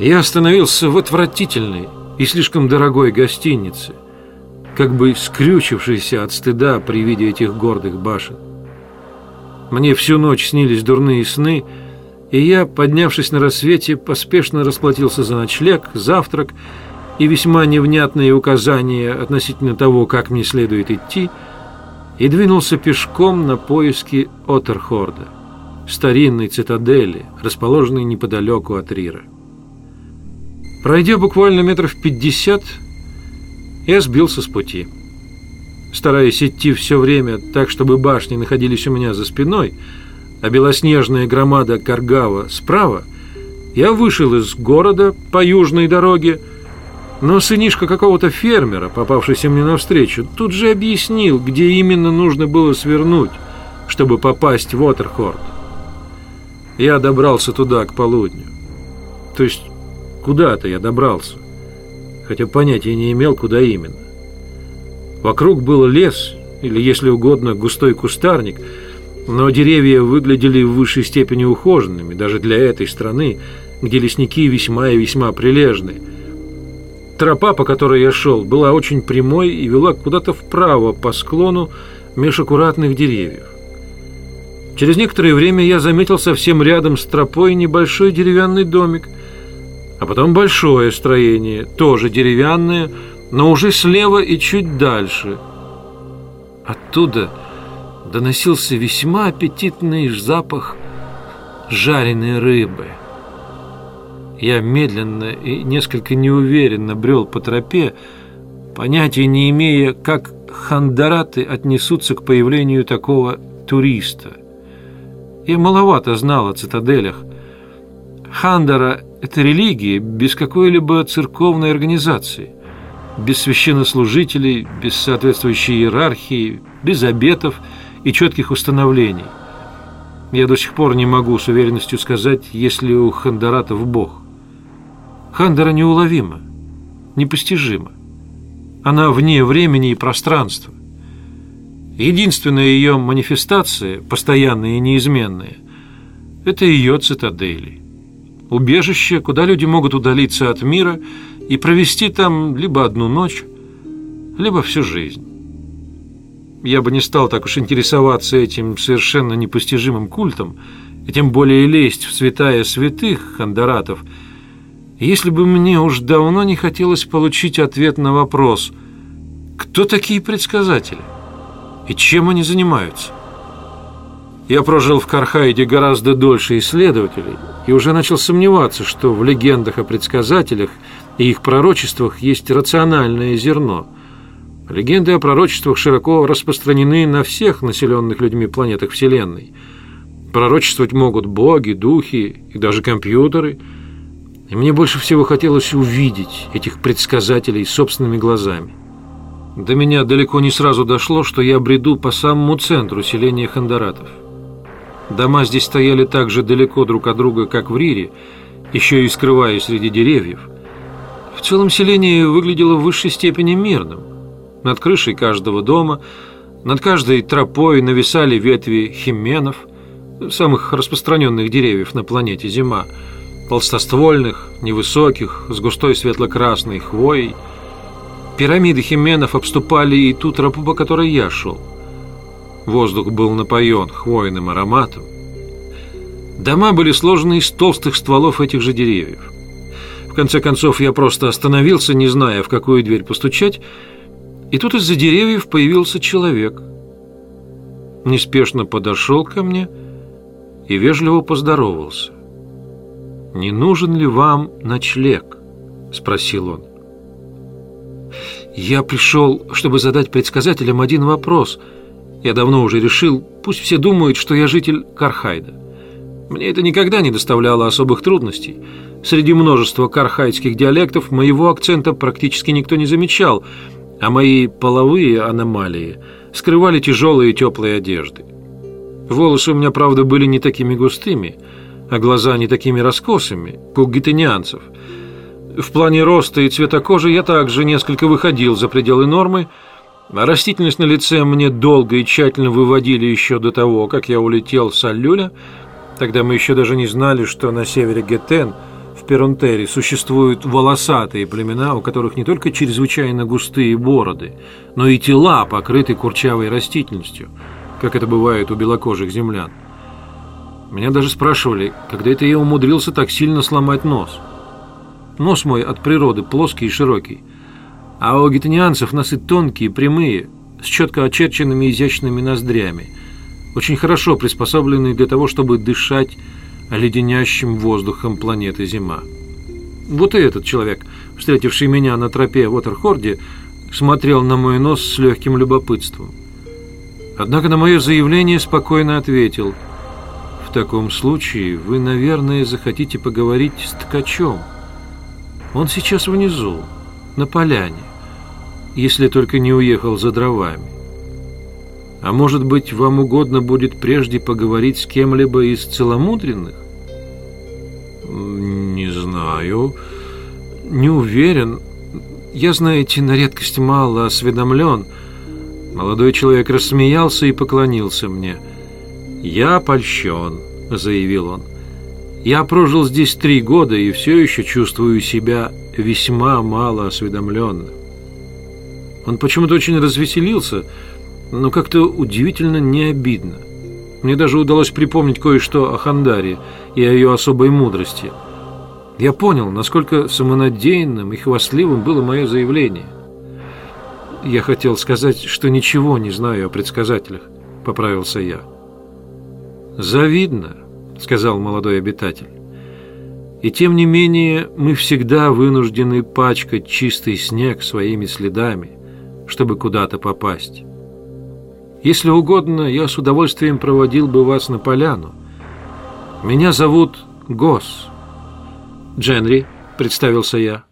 Я остановился в отвратительной и слишком дорогой гостинице, как бы скрючившийся от стыда при виде этих гордых башен. Мне всю ночь снились дурные сны, и я, поднявшись на рассвете, поспешно расплатился за ночлег, завтрак и весьма невнятные указания относительно того, как мне следует идти, и двинулся пешком на поиски Отерхорда, старинной цитадели, расположенной неподалеку от Рира. Пройдя буквально метров пятьдесят, я сбился с пути. Стараясь идти все время так, чтобы башни находились у меня за спиной, а белоснежная громада Каргава справа, я вышел из города по южной дороге, но сынишка какого-то фермера, попавшийся мне навстречу, тут же объяснил, где именно нужно было свернуть, чтобы попасть в Уотерхорд. Я добрался туда к полудню. То есть Куда-то я добрался, хотя понятия не имел, куда именно. Вокруг был лес, или, если угодно, густой кустарник, но деревья выглядели в высшей степени ухоженными, даже для этой страны, где лесники весьма и весьма прилежны. Тропа, по которой я шел, была очень прямой и вела куда-то вправо по склону меж аккуратных деревьев. Через некоторое время я заметил совсем рядом с тропой небольшой деревянный домик – а потом большое строение, тоже деревянное, но уже слева и чуть дальше. Оттуда доносился весьма аппетитный запах жареной рыбы. Я медленно и несколько неуверенно брел по тропе, понятия не имея, как хандараты отнесутся к появлению такого туриста. Я маловато знал о цитаделях. Хандара это религия без какой-либо церковной организации, без священнослужителей, без соответствующей иерархии, без обетов и четких установлений. Я до сих пор не могу с уверенностью сказать, есть ли у Хандаратов Бог. Хандара неуловима, непостижима. Она вне времени и пространства. Единственная ее манифестация, постоянная и неизменная, это ее цитадели убежище, куда люди могут удалиться от мира и провести там либо одну ночь, либо всю жизнь. Я бы не стал так уж интересоваться этим совершенно непостижимым культом, и тем более лезть в святая святых хандаратов, если бы мне уж давно не хотелось получить ответ на вопрос, кто такие предсказатели и чем они занимаются. Я прожил в Кархайде гораздо дольше исследователей и уже начал сомневаться, что в легендах о предсказателях и их пророчествах есть рациональное зерно. Легенды о пророчествах широко распространены на всех населенных людьми планетах Вселенной. Пророчествовать могут боги, духи и даже компьютеры. И мне больше всего хотелось увидеть этих предсказателей собственными глазами. До меня далеко не сразу дошло, что я бреду по самому центру селения Хандаратов. Дома здесь стояли так же далеко друг от друга, как в Рире, еще и скрываясь среди деревьев. В целом селение выглядело в высшей степени мирным. Над крышей каждого дома, над каждой тропой нависали ветви хименов, самых распространенных деревьев на планете Зима, толстоствольных, невысоких, с густой светло-красной хвоей. Пирамиды хименов обступали и ту тропу, по которой я шел. Воздух был напоен хвойным ароматом. Дома были сложены из толстых стволов этих же деревьев. В конце концов, я просто остановился, не зная, в какую дверь постучать, и тут из-за деревьев появился человек. Неспешно подошел ко мне и вежливо поздоровался. «Не нужен ли вам ночлег?» – спросил он. «Я пришел, чтобы задать предсказателям один вопрос – я давно уже решил, пусть все думают, что я житель Кархайда. Мне это никогда не доставляло особых трудностей. Среди множества кархайдских диалектов моего акцента практически никто не замечал, а мои половые аномалии скрывали тяжелые теплые одежды. Волосы у меня, правда, были не такими густыми, а глаза не такими раскосыми, как у. В плане роста и цвета кожи я также несколько выходил за пределы нормы, растительность на лице мне долго и тщательно выводили еще до того, как я улетел с Аллюля. Тогда мы еще даже не знали, что на севере Гетен, в Перонтери существуют волосатые племена, у которых не только чрезвычайно густые бороды, но и тела покрыты курчавой растительностью, как это бывает у белокожих землян. Меня даже спрашивали, когда это я умудрился так сильно сломать нос. Нос мой от природы плоский и широкий, а у гетанианцев носы тонкие, прямые, с четко очерченными изящными ноздрями, очень хорошо приспособленные для того, чтобы дышать леденящим воздухом планеты Зима. Вот и этот человек, встретивший меня на тропе в Уотерхорде, смотрел на мой нос с легким любопытством. Однако на мое заявление спокойно ответил – в таком случае вы, наверное, захотите поговорить с ткачом. Он сейчас внизу, на поляне, если только не уехал за дровами. А может быть, вам угодно будет прежде поговорить с кем-либо из целомудренных? Не знаю. Не уверен. Я, знаете, на редкость мало осведомлен. Молодой человек рассмеялся и поклонился мне – «Я польщен», — заявил он. «Я прожил здесь три года и все еще чувствую себя весьма мало осведомленным». Он почему-то очень развеселился, но как-то удивительно не обидно. Мне даже удалось припомнить кое-что о Хандаре и о ее особой мудрости. Я понял, насколько самонадеянным и хвастливым было мое заявление. Я хотел сказать, что ничего не знаю о предсказателях, поправился я. «Завидно», — сказал молодой обитатель. «И тем не менее мы всегда вынуждены пачкать чистый снег своими следами, чтобы куда-то попасть. Если угодно, я с удовольствием проводил бы вас на поляну. Меня зовут Гос». «Дженри», — представился я.